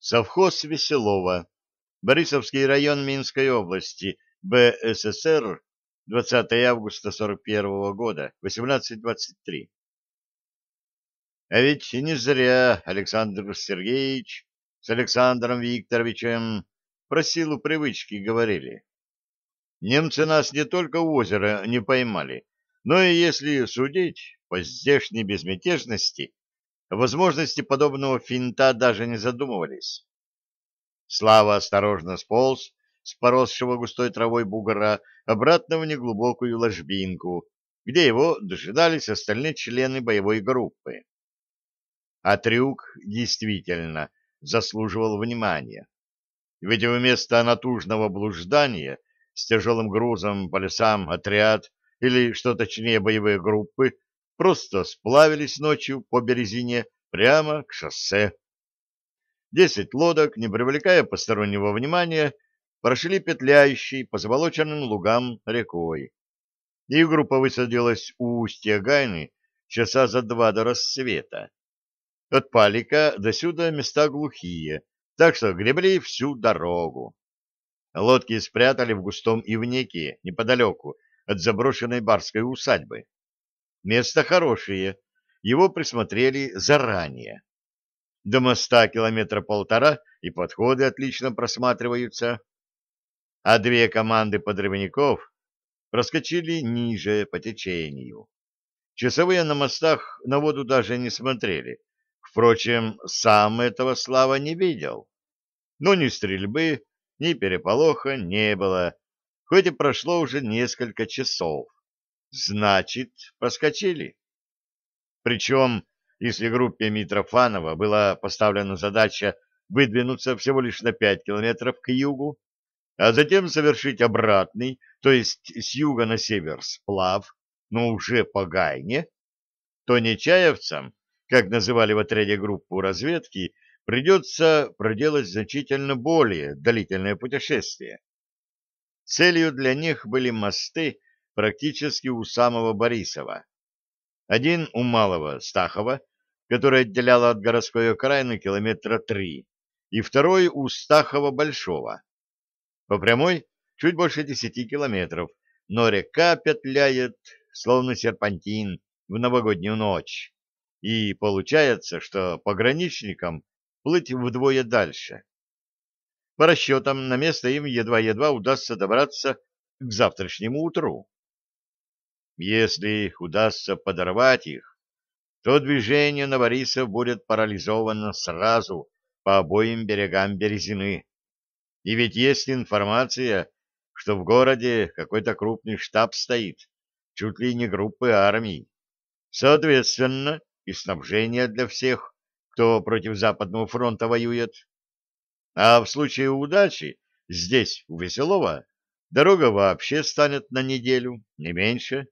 Совхоз Веселова, Борисовский район Минской области, БССР, 20 августа 41 года, 18.23. А ведь не зря Александр Сергеевич с Александром Викторовичем про силу привычки говорили. Немцы нас не только у озера не поймали, но и, если судить по здешней безмятежности, возможности подобного финта даже не задумывались. Слава осторожно сполз с поросшего густой травой бугора обратно в неглубокую ложбинку, где его дожидались остальные члены боевой группы. А трюк действительно заслуживал внимания. Ведь вместо натужного блуждания с тяжелым грузом по лесам отряд или, что точнее, боевые группы просто сплавились ночью по березине прямо к шоссе. Десять лодок, не привлекая постороннего внимания, прошли петляющей по заболоченным лугам рекой. И группа высадилась у устья Гайны часа за два до рассвета. От Палика до сюда места глухие, так что гребли всю дорогу. Лодки спрятали в густом ивнике неподалеку от заброшенной барской усадьбы. Место хорошее, его присмотрели заранее. До моста километра полтора, и подходы отлично просматриваются. А две команды подрывников проскочили ниже по течению. Часовые на мостах на воду даже не смотрели. Впрочем, сам этого Слава не видел. Но ни стрельбы, ни переполоха не было, хоть и прошло уже несколько часов. Значит, проскочили. Причем, если группе Митрофанова была поставлена задача выдвинуться всего лишь на пять километров к югу, а затем совершить обратный, то есть с юга на север сплав, но уже по гайне, то нечаевцам, как называли в отряде группу разведки, придется проделать значительно более длительное путешествие. Целью для них были мосты практически у самого Борисова. Один у Малого Стахова, который отделял от городской окраины километра три, и второй у Стахова Большого. По прямой чуть больше десяти километров, но река петляет, словно серпантин, в новогоднюю ночь. И получается, что пограничникам плыть вдвое дальше. По расчетам, на место им едва-едва удастся добраться к завтрашнему утру. Если удастся подорвать их, то движение на Борисов будет парализовано сразу по обоим берегам Березины. И ведь есть информация, что в городе какой-то крупный штаб стоит, чуть ли не группы армий. Соответственно, и снабжение для всех, кто против Западного фронта воюет. А в случае удачи здесь, у Веселова, дорога вообще станет на неделю, не меньше.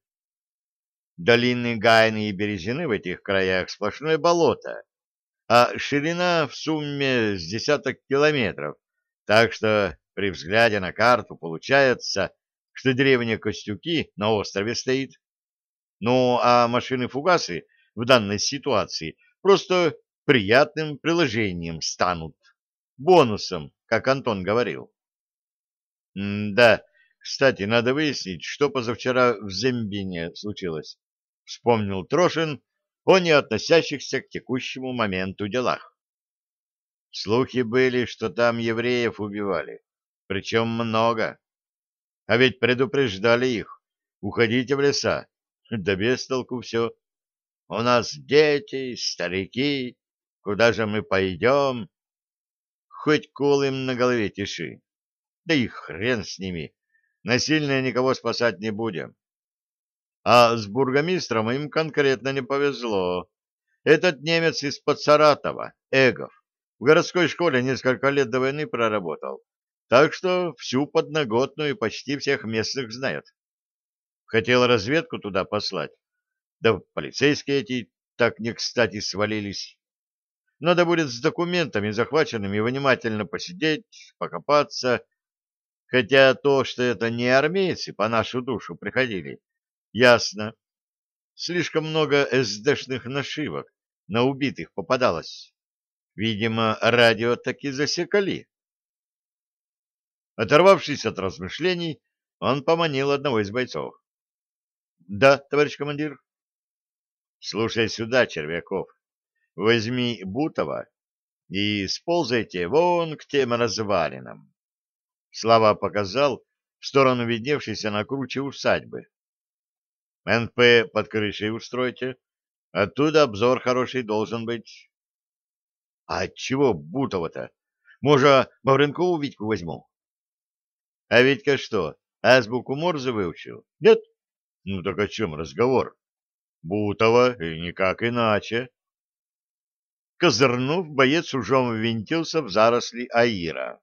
Долины Гайны и Березины в этих краях сплошное болото, а ширина в сумме с десяток километров, так что при взгляде на карту получается, что деревня Костюки на острове стоит. Ну, а машины-фугасы в данной ситуации просто приятным приложением станут, бонусом, как Антон говорил. М да, кстати, надо выяснить, что позавчера в Зембине случилось вспомнил Трошин о не относящихся к текущему моменту делах. Слухи были, что там евреев убивали, причем много. А ведь предупреждали их, уходите в леса, да без толку все. У нас дети, старики, куда же мы пойдем? Хоть кол им на голове тиши. Да и хрен с ними, насильно никого спасать не будем. А с бургомистром им конкретно не повезло. Этот немец из-под Саратова, Эгов, в городской школе несколько лет до войны проработал, так что всю подноготную почти всех местных знает. Хотел разведку туда послать, да полицейские эти так не кстати свалились. Надо будет с документами захваченными внимательно посидеть, покопаться, хотя то, что это не армейцы по нашу душу приходили, Ясно. Слишком много СДшных нашивок на убитых попадалось. Видимо, радио таки засекали. Оторвавшись от размышлений, он поманил одного из бойцов. — Да, товарищ командир. — Слушай сюда, Червяков. Возьми Бутова и сползайте вон к тем развалинам. Слава показал в сторону видневшейся на круче усадьбы. НП под крышей устройте. Оттуда обзор хороший должен быть. — А чего Бутова-то? Может, Мавренкову Витьку возьму? — А Витька что, азбуку Морзе выучил? Нет? Ну так о чем разговор? Бутова и никак иначе. Козырнув, боец ужом ввинтился в заросли Аира.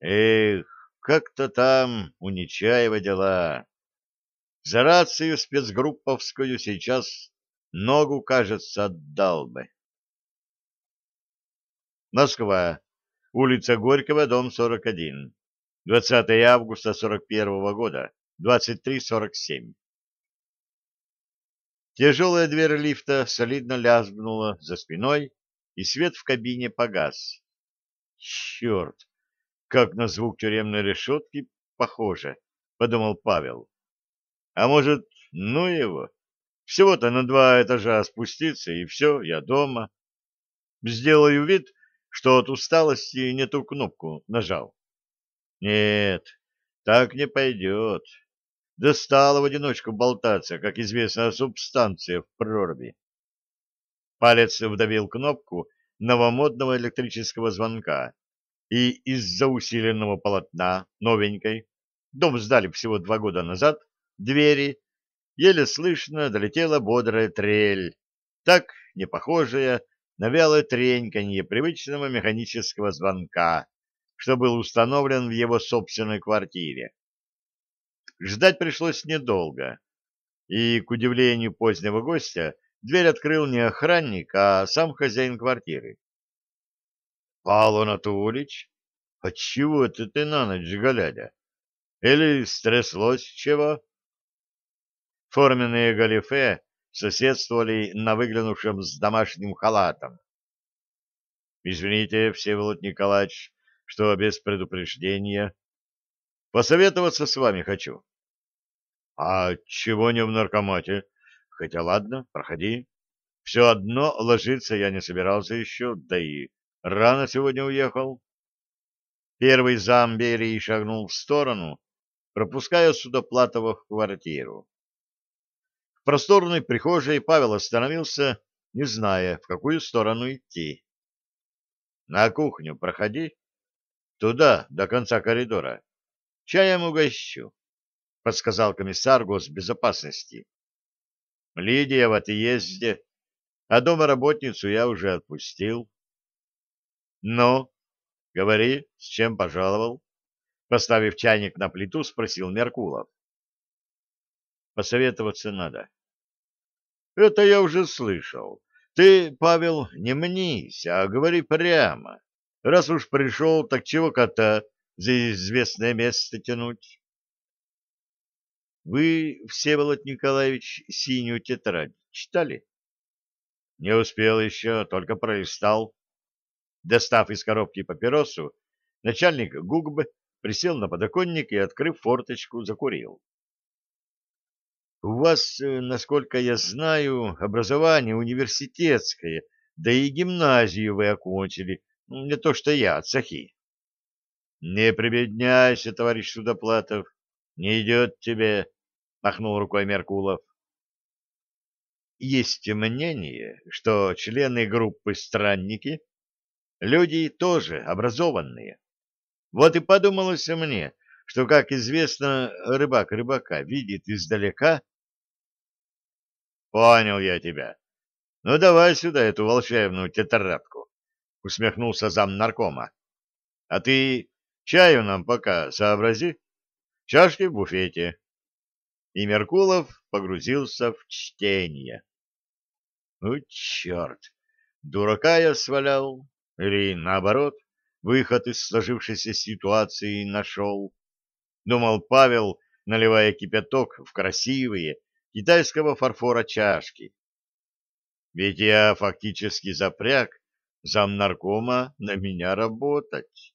Эх, как-то там у Нечаева дела. За рацию спецгрупповскую сейчас ногу, кажется, отдал бы. Москва. Улица Горького, дом 41. 20 августа 41 года. 23.47. Тяжелая дверь лифта солидно лязгнула за спиной, и свет в кабине погас. Черт! Как на звук тюремной решетки похоже, подумал Павел. А может, ну его? Всего-то на два этажа спуститься, и все, я дома. Сделаю вид, что от усталости не ту кнопку нажал. Нет, так не пойдет. Достало в одиночку болтаться, как известная субстанция в проруби. Палец вдавил кнопку новомодного электрического звонка, и из-за усиленного полотна, новенькой, дом сдали всего два года назад, двери, еле слышно долетела бодрая трель, так не похожая на вялое треньканье привычного механического звонка, что был установлен в его собственной квартире. Ждать пришлось недолго, и, к удивлению позднего гостя, дверь открыл не охранник, а сам хозяин квартиры. — Павел Анатольевич, отчего это ты на ночь глядя? Или стряслось чего? Форменные галифе соседствовали на выглянувшем с домашним халатом. — Извините, Всеволод Николаевич, что без предупреждения. Посоветоваться с вами хочу. А чего не в наркомате? Хотя ладно, проходи. Все одно ложиться я не собирался еще, да и рано сегодня уехал. Первый зам Берии шагнул в сторону, пропуская Судоплатова в квартиру. Просторной прихожей Павел остановился, не зная, в какую сторону идти. — На кухню проходи. Туда, до конца коридора. Чаем угощу. — подсказал комиссар госбезопасности. «Лидия в отъезде, а домоработницу я уже отпустил». «Ну, говори, с чем пожаловал?» Поставив чайник на плиту, спросил Меркулов. «Посоветоваться надо». «Это я уже слышал. Ты, Павел, не мнись, а говори прямо. Раз уж пришел, так чего кота за известное место тянуть?» Вы, Всеволод Николаевич, синюю тетрадь читали? Не успел еще, только пролистал. Достав из коробки папиросу, начальник ГУГБ присел на подоконник и, открыв форточку, закурил. У вас, э, насколько я знаю, образование университетское, да и гимназию вы окончили, ну, не то что я, цахи. Не прибедняйся, товарищ Судоплатов, не идет тебе, — махнул рукой Меркулов. Есть мнение, что члены группы «Странники» — люди тоже образованные. Вот и подумалось мне, что, как известно, рыбак рыбака видит издалека. Понял я тебя. Ну, давай сюда эту волшебную тетрадку, — усмехнулся зам наркома. А ты чаю нам пока сообрази. Чашки в буфете. И Меркулов погрузился в чтение. Ну, черт! Дурака я свалял, или, наоборот, выход из сложившейся ситуации нашел. Думал Павел, наливая кипяток в красивые китайского фарфора чашки. Ведь я фактически запряг замнаркома на меня работать.